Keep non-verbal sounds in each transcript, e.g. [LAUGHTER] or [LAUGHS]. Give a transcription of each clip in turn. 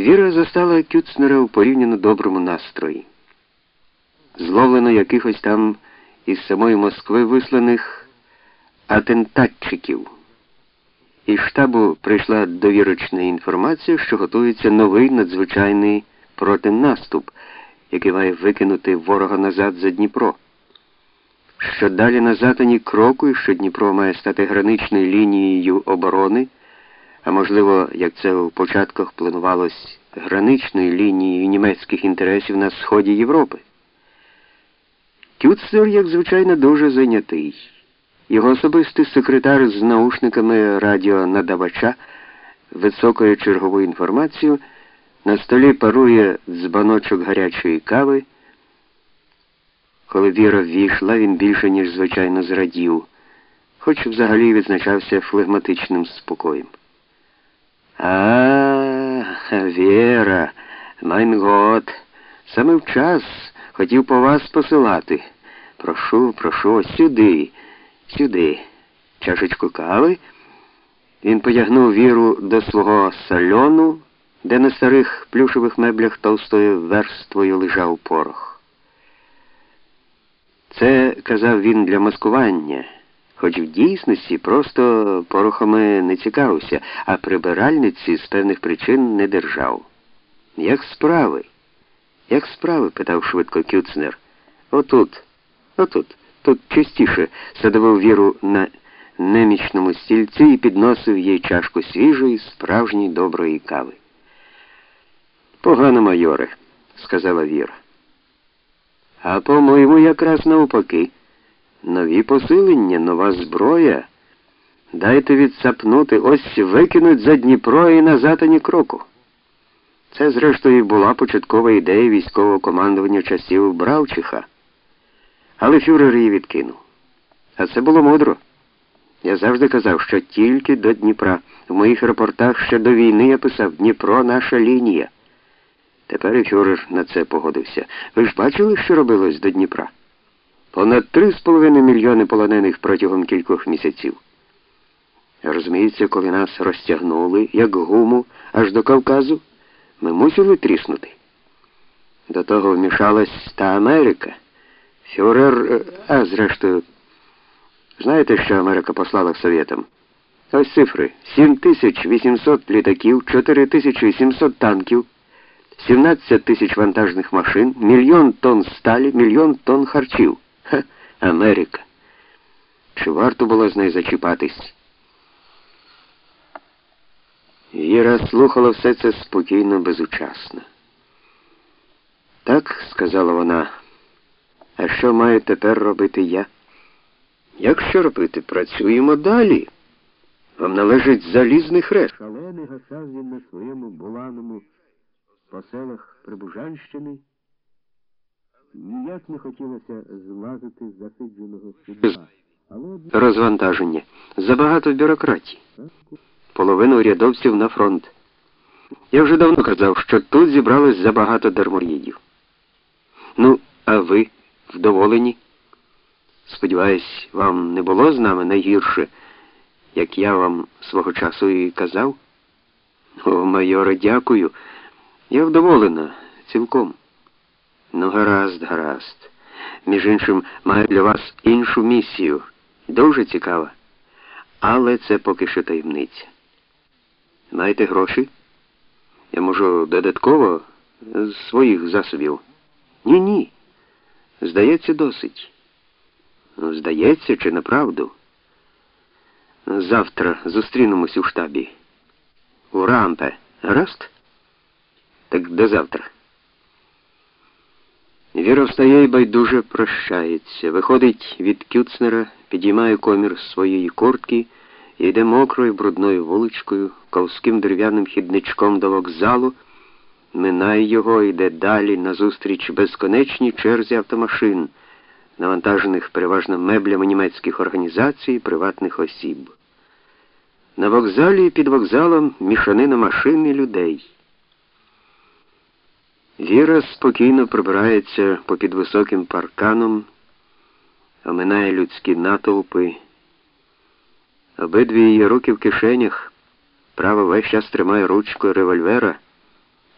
Віра застала Кюцнера у порівняно доброму настрої. Зловлено якихось там із самої Москви висланих атентатчиків. Із штабу прийшла довірочна інформація, що готується новий надзвичайний протинаступ, який має викинути ворога назад за Дніпро. Що далі назад ані кроку, і що Дніпро має стати граничною лінією оборони, а можливо, як це у початках планувалось, граничною лінією німецьких інтересів на сході Європи. Кюцнер, як звичайно, дуже зайнятий. Його особистий секретар з наушниками радіонадавача високою чергову інформацію, на столі парує дзбаночок гарячої кави. Коли Віра ввійшла, він більше, ніж звичайно, зрадів, хоч взагалі відзначався флегматичним спокоєм. А, Віра, mein Gott, саме в час хотів по вас посилати. Прошу, прошу, сюди. Сюди, чашечку кави. Він потягнув віру до свого сальону, де на старих плюшевих меблях товстою верствою лежав порох. Це, казав він, для маскування, хоч в дійсності просто порохами не цікавився, а прибиральниці з певних причин не держав. Як справи? Як справи? питав швидко Кюцнер. Отут, отут. Тут частіше садовив віру на немічному стільці і підносив їй чашку свіжої, справжньої доброї кави. Погано, майоре, сказала Віра. А по-моєму, якраз навпаки. Нові посилення, нова зброя. Дайте відсапнути, ось викинуть за Дніпро і назад ані кроку. Це, зрештою, була початкова ідея військового командування часів Бравчиха. Але фюрер її відкинув. А це було мудро. Я завжди казав, що тільки до Дніпра. В моїх репортах ще до війни я писав Дніпро наша лінія. Тепер і фюрер на це погодився. Ви ж бачили, що робилось до Дніпра? Понад три з половиною мільйони полонених протягом кількох місяців. Розуміється, коли нас розтягнули, як гуму, аж до Кавказу, ми мусили тріснути. До того вмішалась та Америка. Фюрер, е, а зрештою, знаєте, що Америка послала Совєтам? Ось цифри: 7800 літаків, 4700 танків, 17 тисяч вантажних машин, мільйон тонн сталі, мільйон тонн харчів. Ха, [LAUGHS] Америка. Чи варто було з нею зачіпатись? Віра слухала все це спокійно, безучасно. Так, сказала вона. А що маю тепер робити я? Як що робити? Працюємо далі. Вам належить залізний хрест. Шалений гасав він на своєму буланому по селах Прибужанщини. Ніяк не хотілося злазити з засидженого сюди. Розвантаження. Забагато бюрократії. Половину урядовців на фронт. Я вже давно казав, що тут зібралось забагато дармоїдів. Ну, а ви? вдоволені. Сподіваюсь, вам не було з нами найгірше, як я вам свого часу і казав? О, майоре, дякую. Я вдоволена цілком. Ну, гаразд, гаразд. Між іншим, маю для вас іншу місію. Дуже цікава. Але це поки що таємниця. Маєте гроші? Я можу додатково з своїх засобів. Ні-ні. Здається, досить. Ну, здається, чи направду? Завтра зустрінемось у штабі. У рампе. Гаразд? Так до завтра. Віра встає і байдуже прощається. Виходить від Кюцнера, підіймає комір своєї куртки і йде мокрою брудною вуличкою, ковським дерев'яним хідничком до вокзалу минає його, йде далі назустріч безконечній черзі автомашин, навантажених переважно меблями німецьких організацій і приватних осіб. На вокзалі і під вокзалом мішанина машин і людей. Віра спокійно пробирається попід високим парканом, оминає людські натовпи. Обидві її руки в кишенях, право весь час тримає ручку револьвера.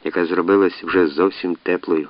яка зробилась вже зовсім теплою.